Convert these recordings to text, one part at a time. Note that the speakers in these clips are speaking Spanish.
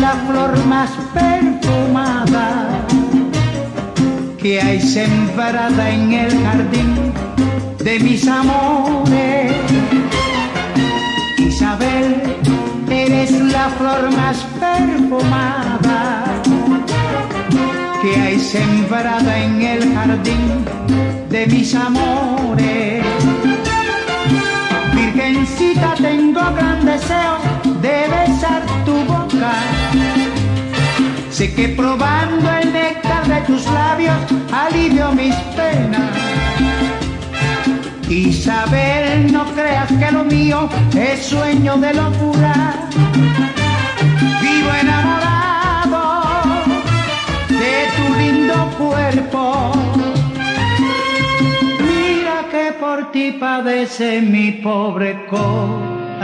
la flor más perfumada que hay sembrada en el jardín de mis amores. Isabel, eres la flor más perfumada que hay sembrada en el jardín de mis amores. Virgencita, tengo gran deseo Sé que probando el néctar de tus labios alivio mis penas. Isabel, no creas que lo mío es sueño de locura. Vivo enamorado de tu lindo cuerpo. Mira que por ti padece mi pobre corazón.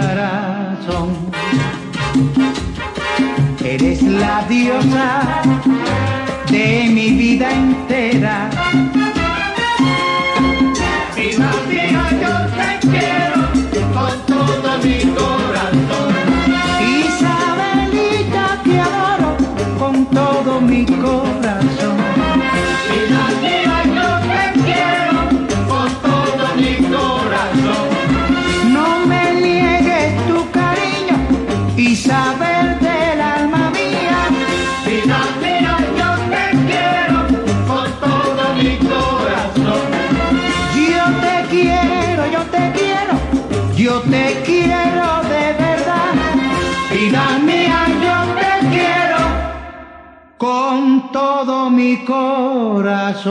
Eres la diosa de mi vida entera. Mía, yo te quiero con todo mi corazón. Isabelita, te adoro con todo mi corazón. Quiero, yo te quiero, yo te quiero de verdad. Vida mía, yo te quiero. Con todo mi corazón.